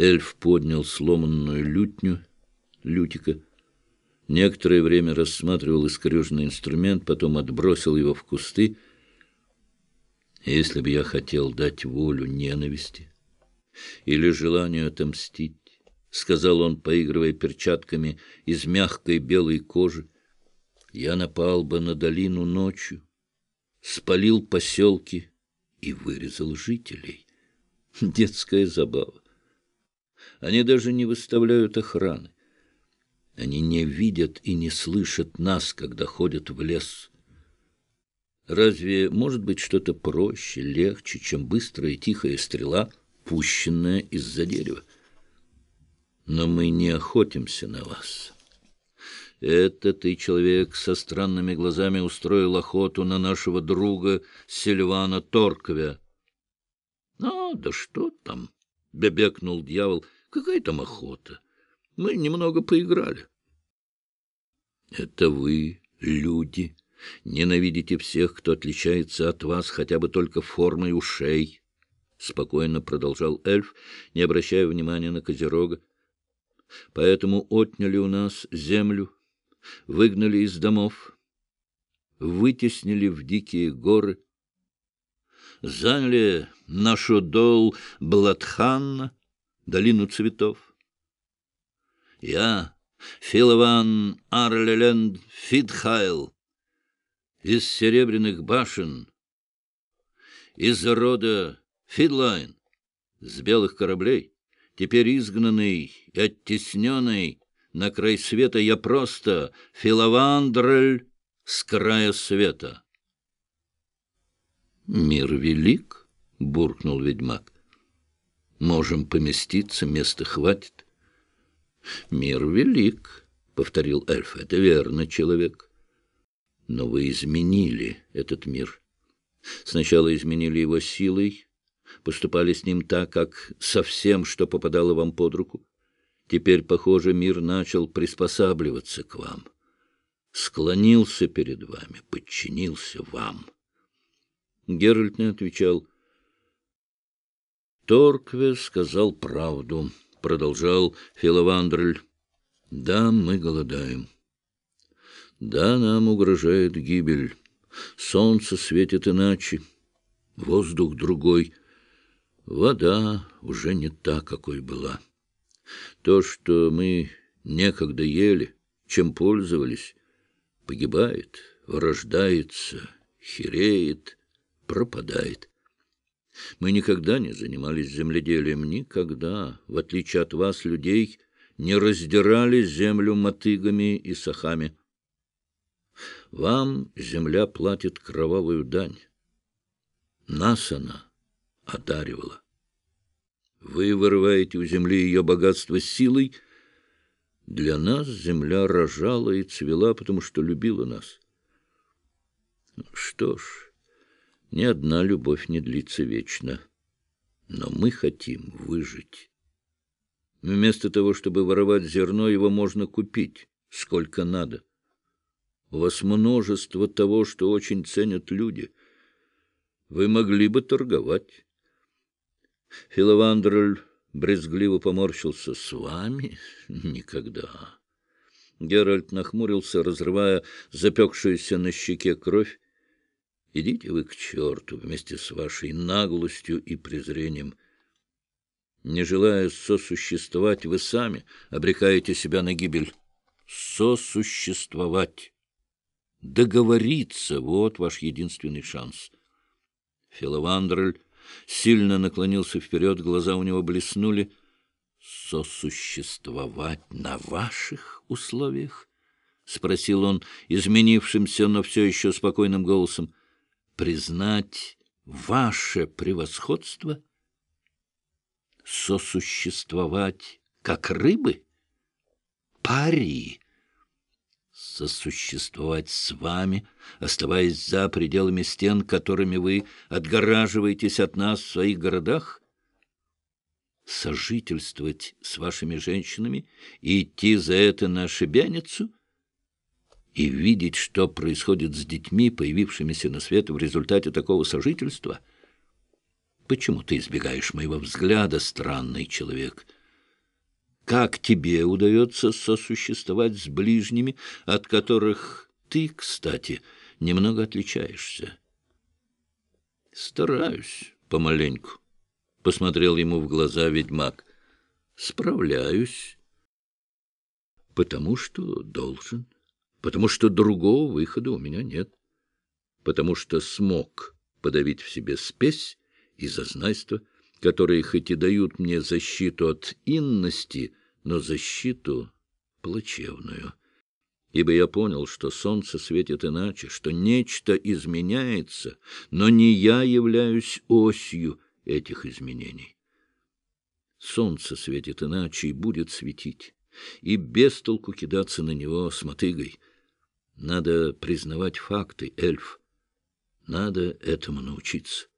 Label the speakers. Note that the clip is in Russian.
Speaker 1: Эльф поднял сломанную лютню, лютика, некоторое время рассматривал искореженный инструмент, потом отбросил его в кусты. Если бы я хотел дать волю ненависти или желанию отомстить, — сказал он, поигрывая перчатками из мягкой белой кожи, — я напал бы на долину ночью, спалил поселки и вырезал жителей. Детская забава. Они даже не выставляют охраны. Они не видят и не слышат нас, когда ходят в лес. Разве может быть что-то проще, легче, чем быстрая и тихая стрела, пущенная из-за дерева? Но мы не охотимся на вас. Это ты, человек со странными глазами, устроил охоту на нашего друга Сильвана Торквя. — А, да что там? — бебекнул дьявол. — Какая там охота? Мы немного поиграли. — Это вы, люди, ненавидите всех, кто отличается от вас хотя бы только формой ушей, — спокойно продолжал эльф, не обращая внимания на Козерога. — Поэтому отняли у нас землю, выгнали из домов, вытеснили в дикие горы, заняли нашу дол Бладханна, долину цветов. Я, Филован Арлеленд Фидхайл, из серебряных башен, из рода Фидлайн, с белых кораблей, теперь изгнанный и оттесненный, на край света я просто филовандрель с края света. «Мир велик», — буркнул ведьмак. «Можем поместиться, места хватит». «Мир велик», — повторил эльф. «Это верно, человек. Но вы изменили этот мир. Сначала изменили его силой, поступали с ним так, как со всем, что попадало вам под руку. Теперь, похоже, мир начал приспосабливаться к вам. Склонился перед вами, подчинился вам. Геральт не отвечал. Торкве сказал правду, продолжал Филовандрель. Да, мы голодаем. Да, нам угрожает гибель. Солнце светит иначе, воздух другой. Вода уже не та, какой была. То, что мы некогда ели, чем пользовались, погибает, вырождается, хереет, пропадает. Мы никогда не занимались земледелием, никогда, в отличие от вас, людей, не раздирали землю мотыгами и сахами. Вам земля платит кровавую дань. Нас она одаривала. Вы вырываете у земли ее богатство силой. Для нас земля рожала и цвела, потому что любила нас. Что ж, ни одна любовь не длится вечно. Но мы хотим выжить. Вместо того, чтобы воровать зерно, его можно купить, сколько надо. У вас множество того, что очень ценят люди. Вы могли бы торговать. Филовандрель брезгливо поморщился. — С вами? Никогда. Геральт нахмурился, разрывая запекшуюся на щеке кровь. — Идите вы к черту вместе с вашей наглостью и презрением. Не желая сосуществовать, вы сами обрекаете себя на гибель. Сосуществовать. Договориться — вот ваш единственный шанс. Филовандрель сильно наклонился вперед, глаза у него блеснули. «Сосуществовать на ваших условиях?» — спросил он изменившимся, но все еще спокойным голосом. «Признать ваше превосходство? Сосуществовать как рыбы? Пари!» сосуществовать с вами, оставаясь за пределами стен, которыми вы отгораживаетесь от нас в своих городах? Сожительствовать с вашими женщинами и идти за это на шибяницу? И видеть, что происходит с детьми, появившимися на свет в результате такого сожительства? Почему ты избегаешь моего взгляда, странный человек?» как тебе удается сосуществовать с ближними, от которых ты, кстати, немного отличаешься. Стараюсь помаленьку, — посмотрел ему в глаза ведьмак. Справляюсь, потому что должен, потому что другого выхода у меня нет, потому что смог подавить в себе спесь и зазнайство, которые хоть и дают мне защиту от инности, но защиту плачевную. Ибо я понял, что солнце светит иначе, что нечто изменяется, но не я являюсь осью этих изменений. Солнце светит иначе и будет светить, и без толку кидаться на него с мотыгой. Надо признавать факты, эльф. Надо этому научиться.